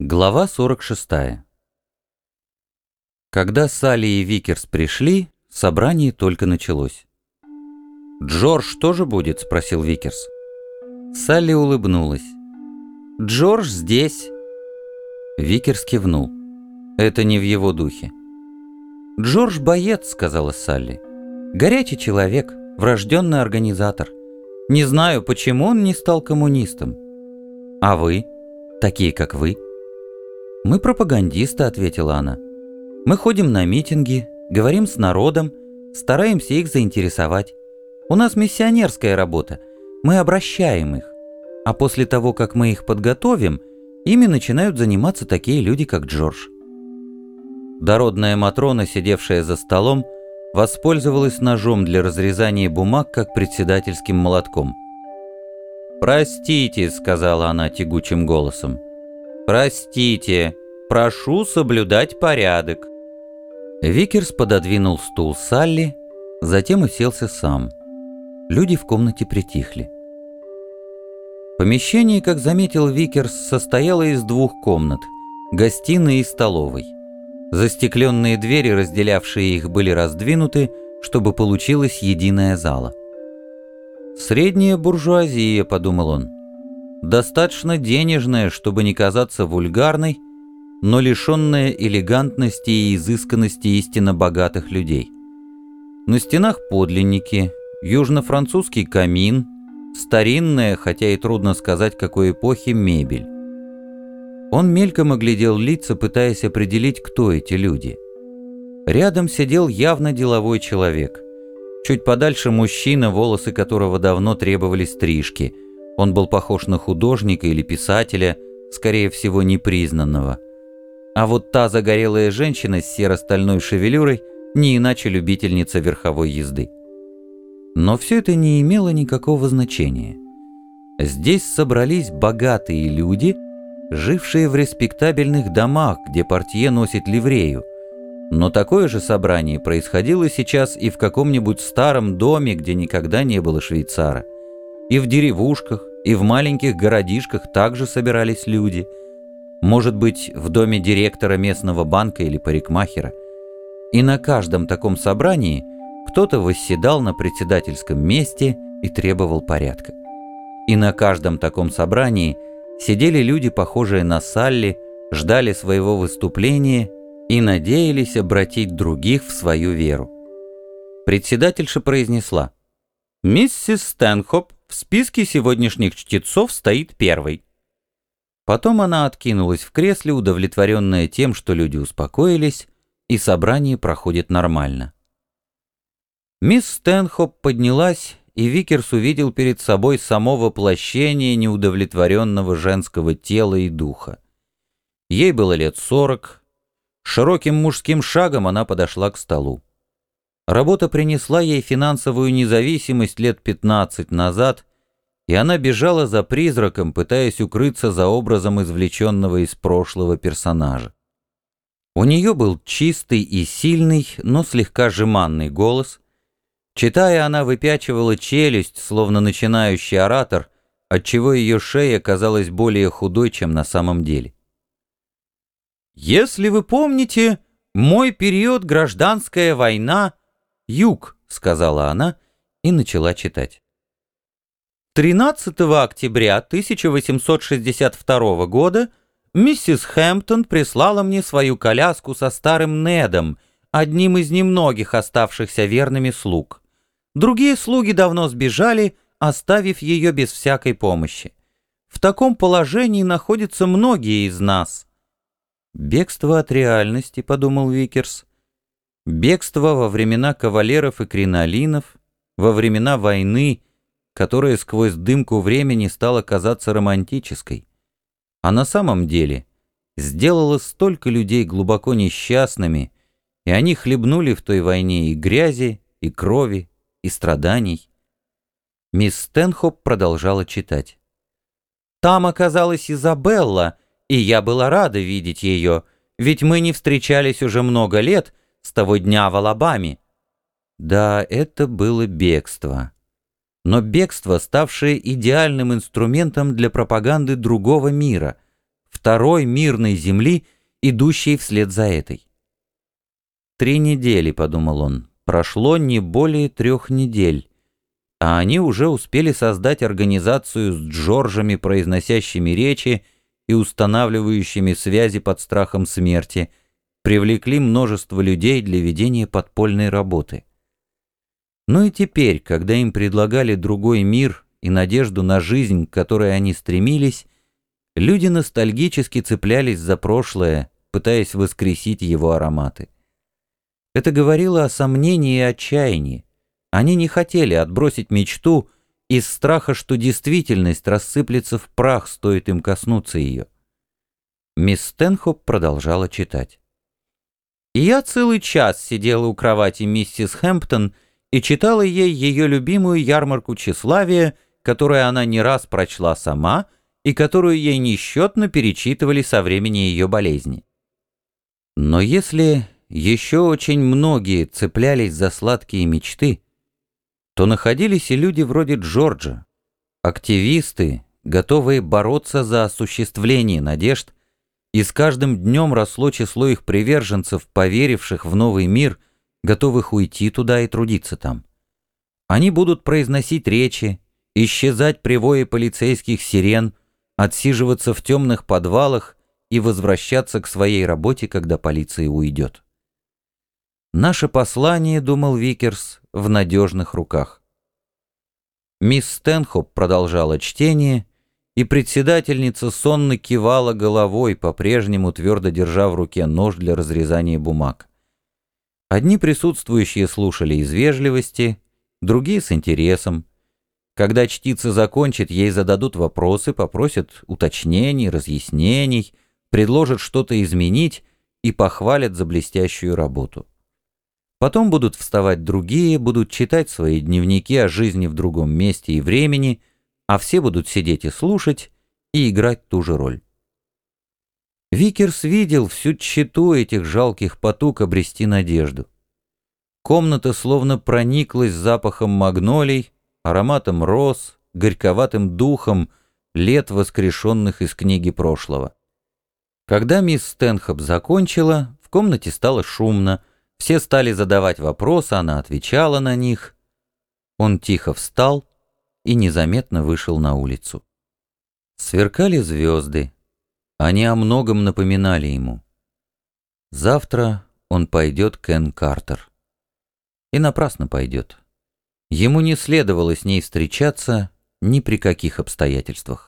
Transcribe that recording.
Глава 46. Когда Салли и Викерс пришли, собрание только началось. «Джордж тоже будет?» — спросил Викерс. Салли улыбнулась. «Джордж здесь». Викерс кивнул. Это не в его духе. «Джордж боец», — сказала Салли. «Горячий человек, врожденный организатор. Не знаю, почему он не стал коммунистом. А вы? Такие, как вы?» «Мы пропагандисты», — ответила она. «Мы ходим на митинги, говорим с народом, стараемся их заинтересовать. У нас миссионерская работа, мы обращаем их. А после того, как мы их подготовим, ими начинают заниматься такие люди, как Джордж». Дородная Матрона, сидевшая за столом, воспользовалась ножом для разрезания бумаг, как председательским молотком. «Простите», — сказала она тягучим голосом. «Простите, прошу соблюдать порядок». Викерс пододвинул стул Салли, затем уселся сам. Люди в комнате притихли. Помещение, как заметил Викерс, состояло из двух комнат – гостиной и столовой. Застекленные двери, разделявшие их, были раздвинуты, чтобы получилась единая зала. «Средняя буржуазия», — подумал он достаточно денежная, чтобы не казаться вульгарной, но лишенная элегантности и изысканности истинно богатых людей. На стенах подлинники, южно-французский камин, старинная, хотя и трудно сказать какой эпохи, мебель. Он мельком оглядел лица, пытаясь определить, кто эти люди. Рядом сидел явно деловой человек. Чуть подальше мужчина, волосы которого давно требовали стрижки – он был похож на художника или писателя, скорее всего, непризнанного. А вот та загорелая женщина с серо-стальной шевелюрой не иначе любительница верховой езды. Но все это не имело никакого значения. Здесь собрались богатые люди, жившие в респектабельных домах, где портье носит ливрею. Но такое же собрание происходило сейчас и в каком-нибудь старом доме, где никогда не было швейцара. И в деревушках, и в маленьких городишках также собирались люди. Может быть, в доме директора местного банка или парикмахера. И на каждом таком собрании кто-то восседал на председательском месте и требовал порядка. И на каждом таком собрании сидели люди, похожие на Салли, ждали своего выступления и надеялись обратить других в свою веру. Председательша произнесла «Миссис Стэнхоп в списке сегодняшних чтецов стоит первой. Потом она откинулась в кресле, удовлетворенная тем, что люди успокоились, и собрание проходит нормально. Мисс Стэнхоп поднялась, и Викерс увидел перед собой само воплощение неудовлетворенного женского тела и духа. Ей было лет сорок. Широким мужским шагом она подошла к столу. Работа принесла ей финансовую независимость лет 15 назад, и она бежала за призраком, пытаясь укрыться за образом извлеченного из прошлого персонажа. У нее был чистый и сильный, но слегка жеманный голос. Читая, она выпячивала челюсть, словно начинающий оратор, отчего ее шея казалась более худой, чем на самом деле. «Если вы помните, мой период гражданская война «Юг», — сказала она и начала читать. 13 октября 1862 года миссис Хэмптон прислала мне свою коляску со старым Недом, одним из немногих оставшихся верными слуг. Другие слуги давно сбежали, оставив ее без всякой помощи. В таком положении находятся многие из нас. «Бегство от реальности», — подумал Викерс. Бегство во времена кавалеров и кринолинов, во времена войны, которая сквозь дымку времени стала казаться романтической. А на самом деле сделала столько людей глубоко несчастными, и они хлебнули в той войне и грязи, и крови, и страданий. Мисс Стэнхоп продолжала читать. «Там оказалась Изабелла, и я была рада видеть ее, ведь мы не встречались уже много лет, с того дня в Алабаме. Да, это было бегство. Но бегство, ставшее идеальным инструментом для пропаганды другого мира, второй мирной земли, идущей вслед за этой. «Три недели», — подумал он, — «прошло не более трех недель, а они уже успели создать организацию с Джорджами, произносящими речи и устанавливающими связи под страхом смерти, привлекли множество людей для ведения подпольной работы. Но и теперь, когда им предлагали другой мир и надежду на жизнь, к которой они стремились, люди ностальгически цеплялись за прошлое, пытаясь воскресить его ароматы. Это говорило о сомнении и отчаянии. Они не хотели отбросить мечту из страха, что действительность рассыплется в прах, стоит им коснуться ее. Мисс Стэнхоп продолжала читать. И я целый час сидела у кровати миссис Хэмптон и читала ей ее любимую ярмарку тщеславия, которую она не раз прочла сама и которую ей несчетно перечитывали со времени ее болезни. Но если еще очень многие цеплялись за сладкие мечты, то находились и люди вроде Джорджа, активисты, готовые бороться за осуществление надежд, и с каждым днем росло число их приверженцев, поверивших в новый мир, готовых уйти туда и трудиться там. Они будут произносить речи, исчезать при вое полицейских сирен, отсиживаться в темных подвалах и возвращаться к своей работе, когда полиция уйдет. Наше послание, думал Викерс, в надежных руках. Мисс Стэнхоп продолжала чтение, и председательница сонно кивала головой, по-прежнему твердо держа в руке нож для разрезания бумаг. Одни присутствующие слушали из вежливости, другие с интересом. Когда чтица закончит, ей зададут вопросы, попросят уточнений, разъяснений, предложат что-то изменить и похвалят за блестящую работу. Потом будут вставать другие, будут читать свои дневники о жизни в другом месте и времени, а все будут сидеть и слушать и играть ту же роль. Викерс видел всю тщету этих жалких потуг обрести надежду. Комната словно прониклась запахом магнолий, ароматом роз, горьковатым духом лет, воскрешенных из книги прошлого. Когда мисс Стэнхоп закончила, в комнате стало шумно, все стали задавать вопросы, она отвечала на них. Он тихо встал и незаметно вышел на улицу. Сверкали звезды. Они о многом напоминали ему. Завтра он пойдет к Энн Картер. И напрасно пойдет. Ему не следовало с ней встречаться ни при каких обстоятельствах.